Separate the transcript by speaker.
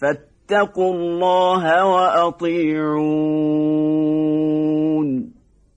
Speaker 1: فاتقوا الله وأطيعون.